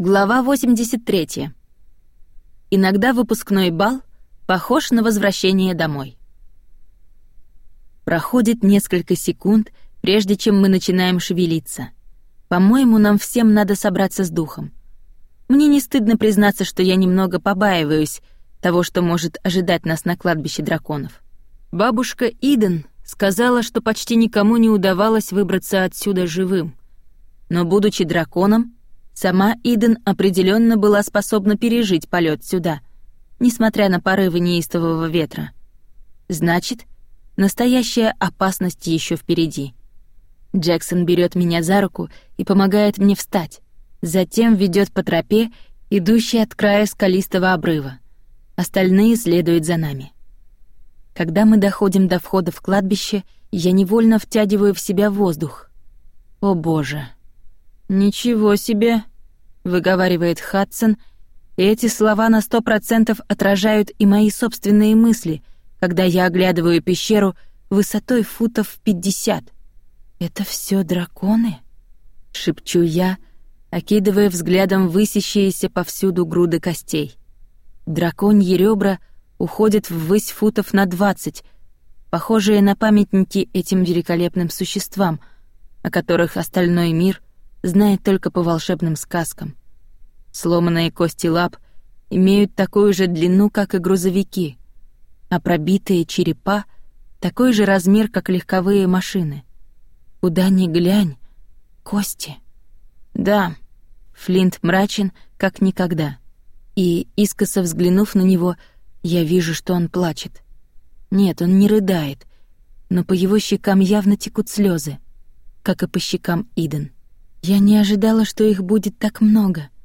Глава 83. Иногда выпускной бал похож на возвращение домой. Проходит несколько секунд, прежде чем мы начинаем шевелиться. По-моему, нам всем надо собраться с духом. Мне не стыдно признаться, что я немного побаиваюсь того, что может ожидать нас на кладбище драконов. Бабушка Иден сказала, что почти никому не удавалось выбраться отсюда живым. Но, будучи драконом, Сама Иден определенно была способна пережить полет сюда, несмотря на порывы неистового ветра. Значит, настоящая опасность еще впереди. Джексон берет меня за руку и помогает мне встать, затем ведет по тропе, идущей от края скалистого обрыва. Остальные следуют за нами. Когда мы доходим до входа в кладбище, я невольно втягиваю в себя воздух. О боже! «Ничего себе!» — выговаривает Хадсон, и эти слова на сто процентов отражают и мои собственные мысли, когда я оглядываю пещеру высотой футов пятьдесят. «Это все драконы?» — шепчу я, окидывая взглядом высящиеся повсюду груды костей. Драконьи ребра уходят ввысь футов на двадцать, похожие на памятники этим великолепным существам, о которых остальной мир — знает только по волшебным сказкам. Сломанные кости лап имеют такую же длину, как и грузовики, а пробитые черепа — такой же размер, как легковые машины. Куда ни глянь — кости. Да, Флинт мрачен, как никогда. И, искоса взглянув на него, я вижу, что он плачет. Нет, он не рыдает, но по его щекам явно текут слезы, как и по щекам Иден. «Я не ожидала, что их будет так много», —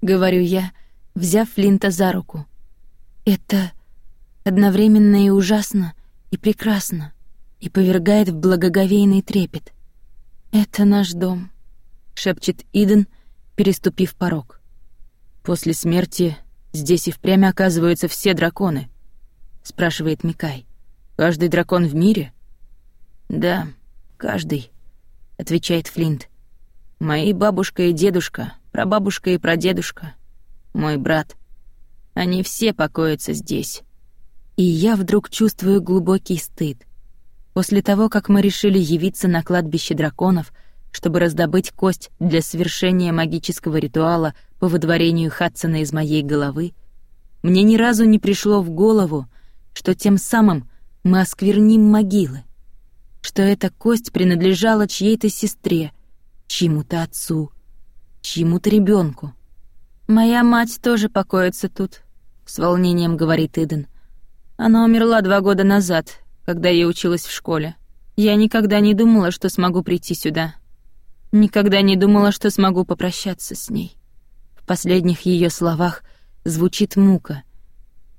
говорю я, взяв Флинта за руку. «Это одновременно и ужасно, и прекрасно, и повергает в благоговейный трепет. Это наш дом», — шепчет Иден, переступив порог. «После смерти здесь и впрямь оказываются все драконы», — спрашивает Микай. «Каждый дракон в мире?» «Да, каждый», — отвечает Флинт. Мои бабушка и дедушка, прабабушка и прадедушка, мой брат. Они все покоятся здесь. И я вдруг чувствую глубокий стыд. После того, как мы решили явиться на кладбище драконов, чтобы раздобыть кость для совершения магического ритуала по выдворению Хадсона из моей головы, мне ни разу не пришло в голову, что тем самым мы оскверним могилы, что эта кость принадлежала чьей-то сестре, чьему-то отцу, чьему-то ребенку. «Моя мать тоже покоится тут», — с волнением говорит Иден. «Она умерла два года назад, когда я училась в школе. Я никогда не думала, что смогу прийти сюда. Никогда не думала, что смогу попрощаться с ней». В последних ее словах звучит мука.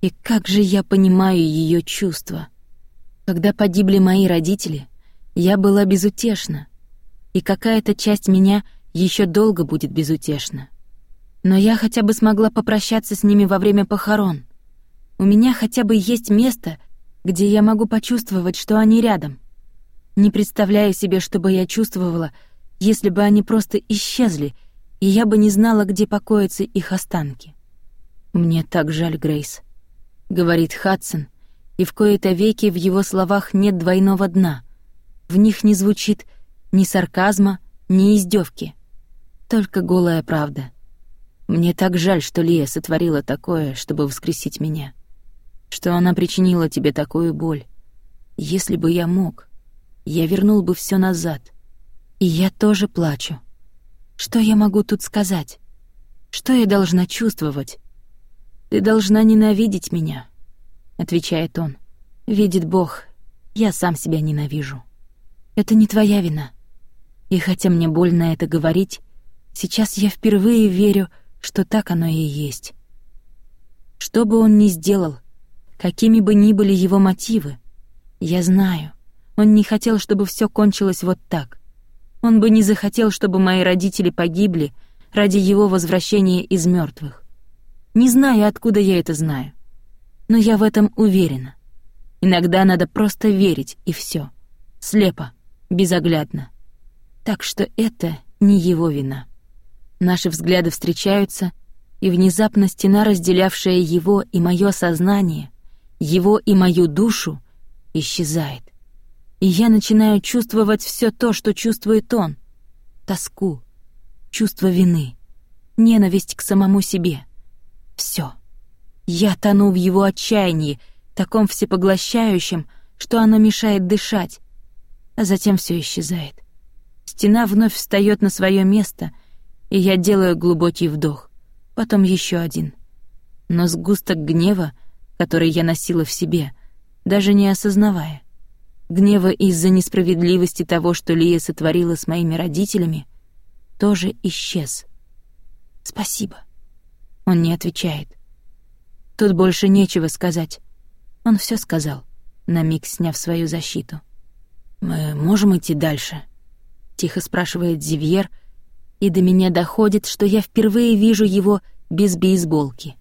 И как же я понимаю ее чувства. Когда погибли мои родители, я была безутешна и какая-то часть меня еще долго будет безутешна. Но я хотя бы смогла попрощаться с ними во время похорон. У меня хотя бы есть место, где я могу почувствовать, что они рядом. Не представляю себе, что бы я чувствовала, если бы они просто исчезли, и я бы не знала, где покоятся их останки. «Мне так жаль, Грейс», — говорит Хадсон, и в кои-то веки в его словах нет двойного дна. В них не звучит ни сарказма, ни издевки. Только голая правда. Мне так жаль, что Лия сотворила такое, чтобы воскресить меня. Что она причинила тебе такую боль. Если бы я мог, я вернул бы все назад. И я тоже плачу. Что я могу тут сказать? Что я должна чувствовать? Ты должна ненавидеть меня, отвечает он. Видит Бог, я сам себя ненавижу. Это не твоя вина. И хотя мне больно это говорить, сейчас я впервые верю, что так оно и есть. Что бы он ни сделал, какими бы ни были его мотивы, я знаю, он не хотел, чтобы все кончилось вот так. Он бы не захотел, чтобы мои родители погибли ради его возвращения из мертвых. Не знаю, откуда я это знаю, но я в этом уверена. Иногда надо просто верить, и все, Слепо, безоглядно так что это не его вина. Наши взгляды встречаются, и внезапно стена, разделявшая его и мое сознание, его и мою душу, исчезает. И я начинаю чувствовать все то, что чувствует он. Тоску, чувство вины, ненависть к самому себе. Все. Я тону в его отчаянии, таком всепоглощающем, что оно мешает дышать, а затем все исчезает. Стена вновь встает на свое место, и я делаю глубокий вдох, потом еще один. Но сгусток гнева, который я носила в себе, даже не осознавая, гнева из-за несправедливости того, что Лия сотворила с моими родителями, тоже исчез. «Спасибо». Он не отвечает. Тут больше нечего сказать. Он все сказал, на миг сняв свою защиту. «Мы можем идти дальше?» — тихо спрашивает Зивьер, и до меня доходит, что я впервые вижу его без бейсболки.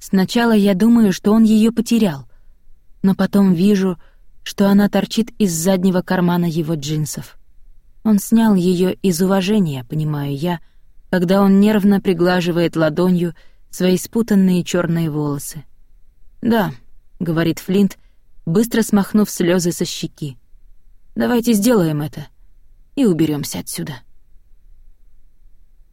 Сначала я думаю, что он ее потерял, но потом вижу, что она торчит из заднего кармана его джинсов. Он снял ее из уважения, понимаю я, когда он нервно приглаживает ладонью свои спутанные черные волосы. «Да», — говорит Флинт, быстро смахнув слезы со щеки. «Давайте сделаем это и уберемся отсюда».